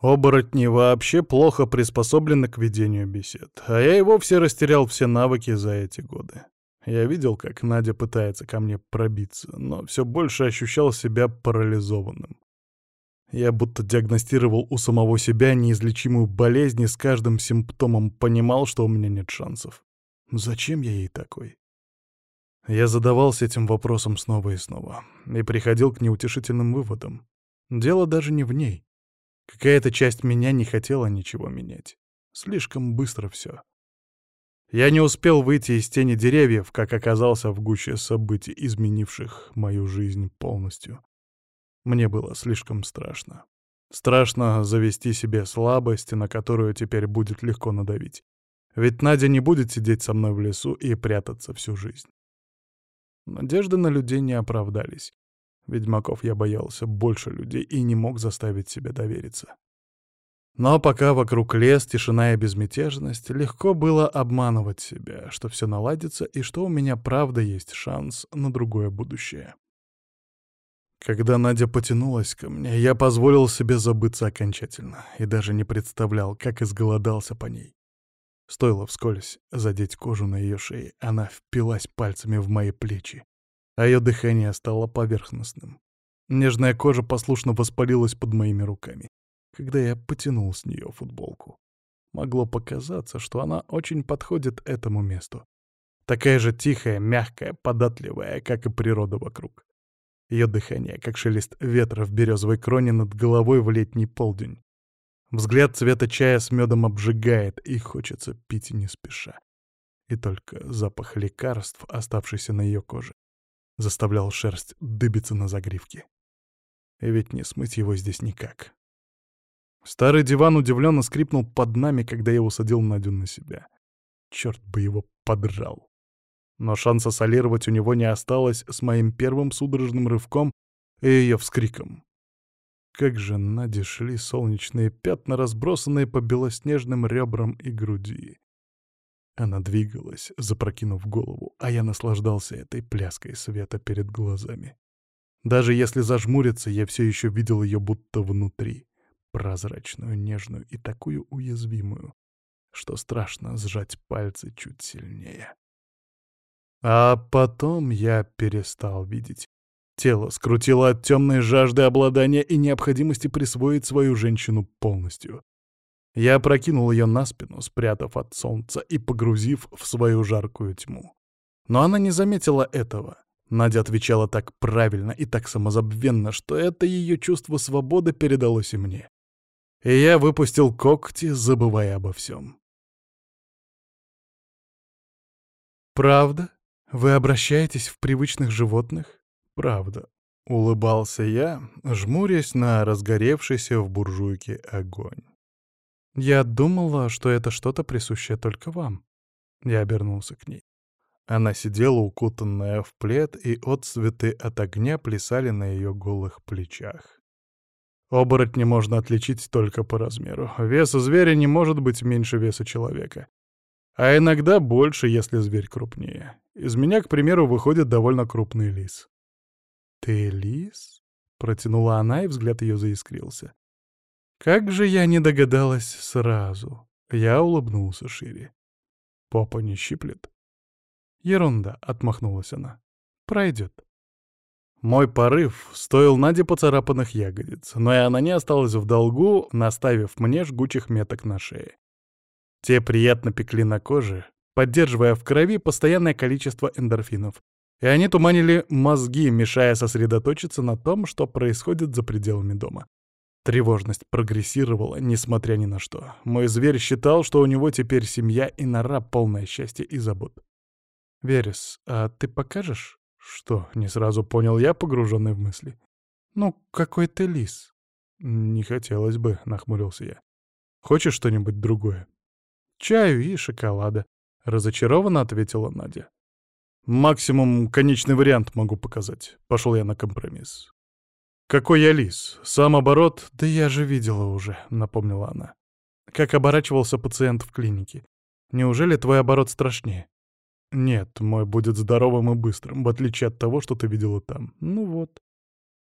Оборотни вообще плохо приспособлены к ведению бесед, а я и вовсе растерял все навыки за эти годы. Я видел, как Надя пытается ко мне пробиться, но все больше ощущал себя парализованным. Я будто диагностировал у самого себя неизлечимую болезнь и с каждым симптомом понимал, что у меня нет шансов. Зачем я ей такой? Я задавался этим вопросом снова и снова и приходил к неутешительным выводам. Дело даже не в ней. Какая-то часть меня не хотела ничего менять. Слишком быстро все. Я не успел выйти из тени деревьев, как оказался в гуще событий, изменивших мою жизнь полностью. Мне было слишком страшно. Страшно завести себе слабость, на которую теперь будет легко надавить. Ведь Надя не будет сидеть со мной в лесу и прятаться всю жизнь. Надежды на людей не оправдались. Ведьмаков я боялся больше людей и не мог заставить себя довериться. Но пока вокруг лес, тишина и безмятежность, легко было обманывать себя, что все наладится и что у меня правда есть шанс на другое будущее. Когда Надя потянулась ко мне, я позволил себе забыться окончательно и даже не представлял, как изголодался по ней. Стоило вскользь задеть кожу на ее шее, она впилась пальцами в мои плечи, а ее дыхание стало поверхностным. Нежная кожа послушно воспалилась под моими руками, когда я потянул с нее футболку. Могло показаться, что она очень подходит этому месту. Такая же тихая, мягкая, податливая, как и природа вокруг. Ее дыхание, как шелест ветра в березовой кроне над головой в летний полдень. Взгляд цвета чая с медом обжигает, и хочется пить не спеша. И только запах лекарств, оставшийся на ее коже, заставлял шерсть дыбиться на загривке. Ведь не смыть его здесь никак. Старый диван удивленно скрипнул под нами, когда я усадил Надю на себя. Черт бы его подрал. Но шанса солировать у него не осталось с моим первым судорожным рывком и ее вскриком. Как же Наде шли солнечные пятна, разбросанные по белоснежным ребрам и груди. Она двигалась, запрокинув голову, а я наслаждался этой пляской света перед глазами. Даже если зажмуриться, я все еще видел ее будто внутри, прозрачную, нежную и такую уязвимую, что страшно сжать пальцы чуть сильнее. А потом я перестал видеть. Тело скрутило от темной жажды обладания и необходимости присвоить свою женщину полностью. Я прокинул ее на спину, спрятав от солнца и погрузив в свою жаркую тьму. Но она не заметила этого. Надя отвечала так правильно и так самозабвенно, что это ее чувство свободы передалось и мне. И я выпустил когти, забывая обо всем. «Правда? Вы обращаетесь в привычных животных?» правда», — улыбался я, жмурясь на разгоревшийся в буржуйке огонь. «Я думала, что это что-то присущее только вам». Я обернулся к ней. Она сидела, укутанная в плед, и отцветы от огня плясали на ее голых плечах. Оборотня можно отличить только по размеру. Вес зверя не может быть меньше веса человека. А иногда больше, если зверь крупнее. Из меня, к примеру, выходит довольно крупный лис. «Ты лис?» — протянула она, и взгляд ее заискрился. «Как же я не догадалась сразу!» Я улыбнулся шире. «Попа не щиплет?» «Ерунда», — отмахнулась она. «Пройдет». Мой порыв стоил Наде поцарапанных ягодиц, но и она не осталась в долгу, наставив мне жгучих меток на шее. Те приятно пекли на коже, поддерживая в крови постоянное количество эндорфинов, и они туманили мозги, мешая сосредоточиться на том, что происходит за пределами дома. Тревожность прогрессировала, несмотря ни на что. Мой зверь считал, что у него теперь семья и нора, полное счастья и забот. «Верес, а ты покажешь?» «Что?» — не сразу понял я, погруженный в мысли. «Ну, какой ты лис?» «Не хотелось бы», — нахмурился я. «Хочешь что-нибудь другое?» «Чаю и шоколада», — разочарованно ответила Надя. Максимум конечный вариант могу показать. Пошел я на компромисс. Какой я лис? Сам оборот? Да я же видела уже, напомнила она. Как оборачивался пациент в клинике. Неужели твой оборот страшнее? Нет, мой будет здоровым и быстрым, в отличие от того, что ты видела там. Ну вот.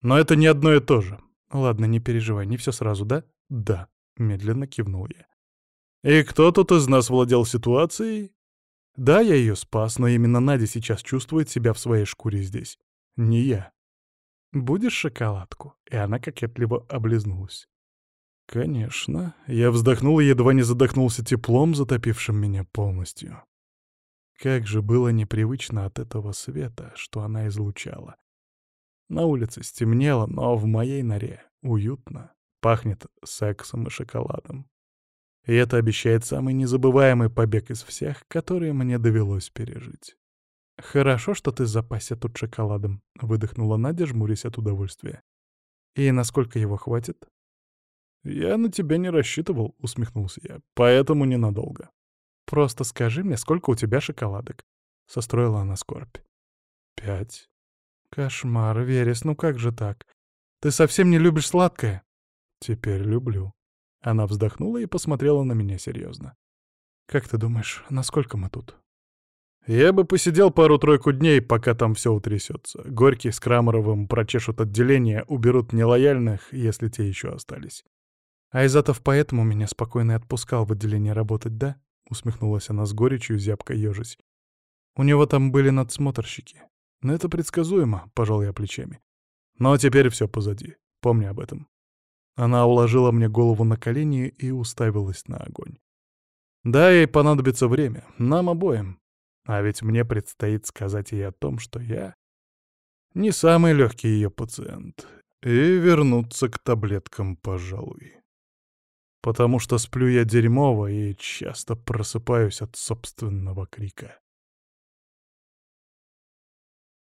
Но это не одно и то же. Ладно, не переживай, не все сразу, да? Да. — медленно кивнул я. «И кто тут из нас владел ситуацией?» «Да, я ее спас, но именно Надя сейчас чувствует себя в своей шкуре здесь. Не я». «Будешь шоколадку?» И она кокетливо облизнулась. «Конечно». Я вздохнул и едва не задохнулся теплом, затопившим меня полностью. Как же было непривычно от этого света, что она излучала. На улице стемнело, но в моей норе уютно, пахнет сексом и шоколадом. И это обещает самый незабываемый побег из всех, которые мне довелось пережить. «Хорошо, что ты запасся тут шоколадом», — выдохнула Надя, жмурясь от удовольствия. «И насколько его хватит?» «Я на тебя не рассчитывал», — усмехнулся я, — «поэтому ненадолго». «Просто скажи мне, сколько у тебя шоколадок?» — состроила она скорбь. «Пять». «Кошмар, Верес, ну как же так? Ты совсем не любишь сладкое?» «Теперь люблю». Она вздохнула и посмотрела на меня серьезно. «Как ты думаешь, насколько мы тут?» Я бы посидел пару-тройку дней, пока там все утрясется. Горький с Крамаровым прочешут отделение, уберут нелояльных, если те еще остались. Айзатов поэтому меня спокойно отпускал в отделение работать, да? Усмехнулась она с горечью, зябко ежась. У него там были надсмотрщики. Но это предсказуемо, пожал я плечами. Но теперь все позади. Помни об этом. Она уложила мне голову на колени и уставилась на огонь. Да, ей понадобится время, нам обоим. А ведь мне предстоит сказать ей о том, что я не самый легкий ее пациент, и вернуться к таблеткам, пожалуй. Потому что сплю я дерьмово и часто просыпаюсь от собственного крика.